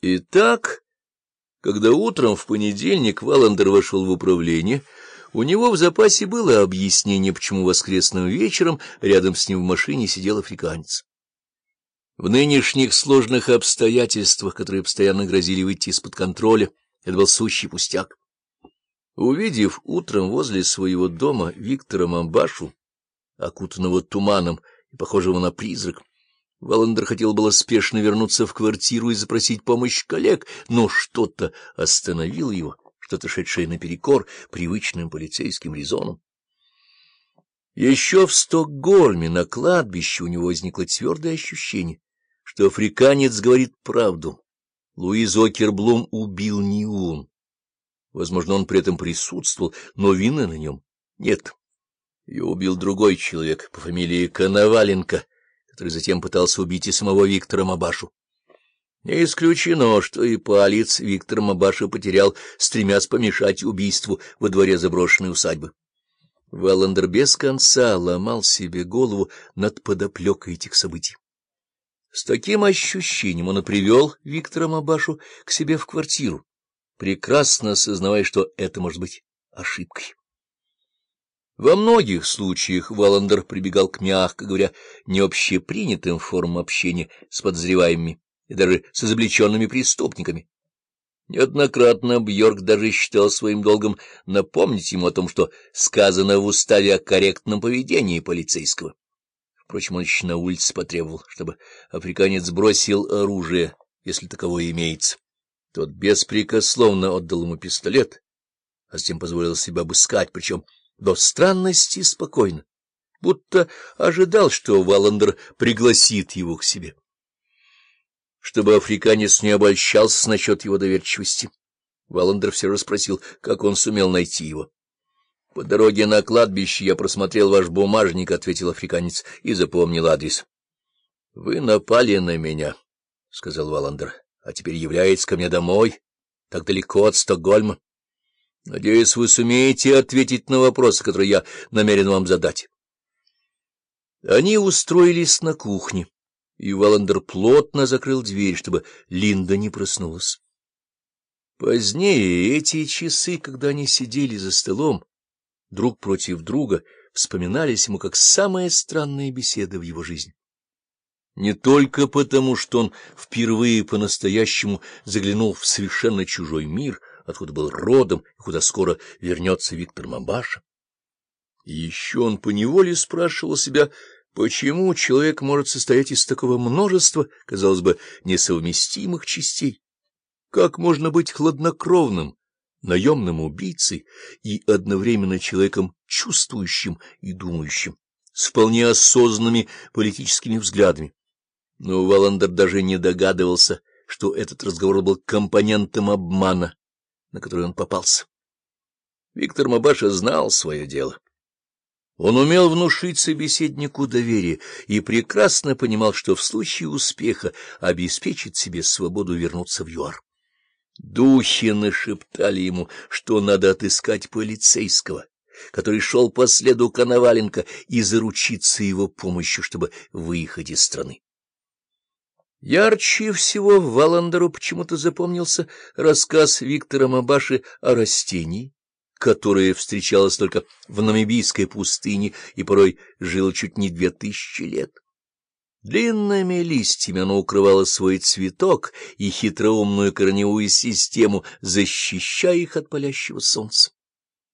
Итак, когда утром в понедельник Валандер вошел в управление, у него в запасе было объяснение, почему воскресным вечером рядом с ним в машине сидел африканец. В нынешних сложных обстоятельствах, которые постоянно грозили выйти из-под контроля, это был сущий пустяк. Увидев утром возле своего дома Виктора Мамбашу, окутанного туманом и похожего на призрак, Валандер хотел было спешно вернуться в квартиру и запросить помощь коллег, но что-то остановило его, что-то шедшее наперекор привычным полицейским резонам. Еще в Стокгольме на кладбище у него возникло твердое ощущение, что африканец говорит правду. Луиз Окерблум убил не он. Возможно, он при этом присутствовал, но вины на нем нет. Ее убил другой человек по фамилии Коноваленко — который затем пытался убить и самого Виктора Мабашу. Не исключено, что и палец Виктор Мабаша потерял, стремясь помешать убийству во дворе заброшенной усадьбы. Валандер без конца ломал себе голову над подоплекой этих событий. С таким ощущением он и привел Виктора Мабашу к себе в квартиру, прекрасно осознавая, что это может быть ошибкой. Во многих случаях Валандер прибегал к, мягко говоря, необщепринятым формам общения с подозреваемыми и даже с изобличенными преступниками. Неоднократно Бьорк даже считал своим долгом напомнить ему о том, что сказано в уставе о корректном поведении полицейского. Впрочем, он еще на улице потребовал, чтобы африканец бросил оружие, если таковое имеется. Тот беспрекословно отдал ему пистолет, а затем позволил себя обыскать, причем до странности спокойно, будто ожидал, что Валандер пригласит его к себе. Чтобы африканец не обольщался насчет его доверчивости, Валандер все расспросил, как он сумел найти его. — По дороге на кладбище я просмотрел ваш бумажник, — ответил африканец, и запомнил адрес. — Вы напали на меня, — сказал Валандер, — а теперь являетесь ко мне домой, так далеко от Стокгольма. Надеюсь, вы сумеете ответить на вопросы, которые я намерен вам задать. Они устроились на кухне, и Валандер плотно закрыл дверь, чтобы Линда не проснулась. Позднее эти часы, когда они сидели за столом, друг против друга, вспоминались ему как самая странная беседа в его жизни. Не только потому, что он впервые по-настоящему заглянул в совершенно чужой мир — откуда был родом и куда скоро вернется Виктор Мамбаша. И еще он поневоле спрашивал себя, почему человек может состоять из такого множества, казалось бы, несовместимых частей. Как можно быть хладнокровным, наемным убийцей и одновременно человеком чувствующим и думающим, с вполне осознанными политическими взглядами? Но Валандер даже не догадывался, что этот разговор был компонентом обмана, на который он попался. Виктор Мабаша знал свое дело. Он умел внушить собеседнику доверие и прекрасно понимал, что в случае успеха обеспечит себе свободу вернуться в ЮАР. Духи нашептали ему, что надо отыскать полицейского, который шел по следу Коноваленко, и заручиться его помощью, чтобы выехать из страны. Ярче всего Валандеру почему-то запомнился рассказ Виктора Мабаши о растении, которое встречалось только в намибийской пустыне и порой жило чуть не две тысячи лет. Длинными листьями оно укрывало свой цветок и хитроумную корневую систему, защищая их от палящего солнца.